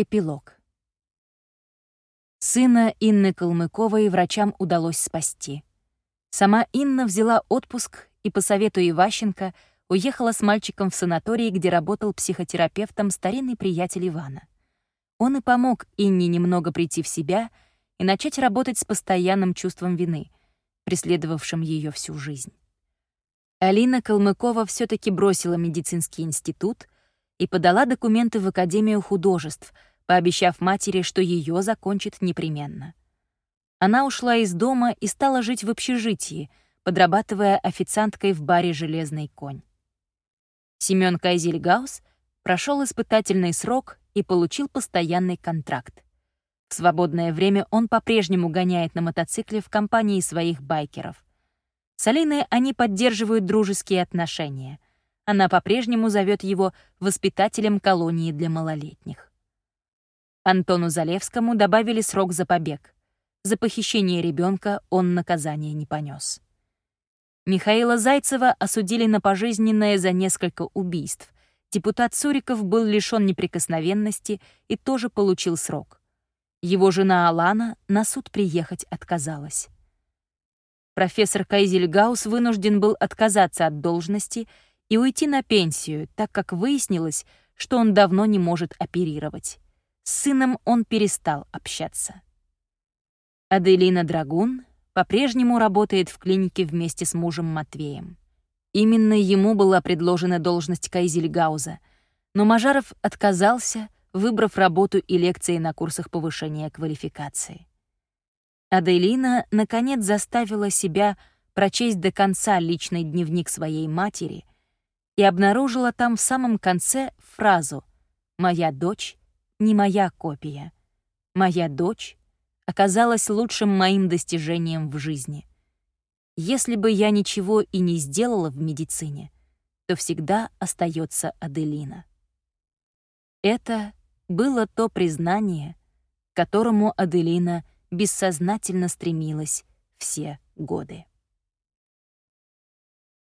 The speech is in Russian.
Эпилог. Сына Инны Калмыковой врачам удалось спасти. Сама Инна взяла отпуск и по совету Иващенко уехала с мальчиком в санаторий, где работал психотерапевтом старинный приятель Ивана. Он и помог Инне немного прийти в себя и начать работать с постоянным чувством вины, преследовавшим ее всю жизнь. Алина Калмыкова все таки бросила медицинский институт и подала документы в Академию художеств — пообещав матери, что ее закончит непременно. Она ушла из дома и стала жить в общежитии, подрабатывая официанткой в баре «Железный конь». Семён Кайзельгаус прошел испытательный срок и получил постоянный контракт. В свободное время он по-прежнему гоняет на мотоцикле в компании своих байкеров. С Алиной они поддерживают дружеские отношения. Она по-прежнему зовет его воспитателем колонии для малолетних. Антону Залевскому добавили срок за побег. За похищение ребенка он наказание не понес. Михаила Зайцева осудили на пожизненное за несколько убийств. Депутат Суриков был лишён неприкосновенности и тоже получил срок. Его жена Алана на суд приехать отказалась. Профессор Кайзельгаус вынужден был отказаться от должности и уйти на пенсию, так как выяснилось, что он давно не может оперировать. С сыном он перестал общаться. Аделина Драгун по-прежнему работает в клинике вместе с мужем Матвеем. Именно ему была предложена должность Кайзельгауза, но Мажаров отказался, выбрав работу и лекции на курсах повышения квалификации. Аделина, наконец, заставила себя прочесть до конца личный дневник своей матери и обнаружила там в самом конце фразу «Моя дочь не моя копия. Моя дочь оказалась лучшим моим достижением в жизни. Если бы я ничего и не сделала в медицине, то всегда остается Аделина. Это было то признание, к которому Аделина бессознательно стремилась все годы.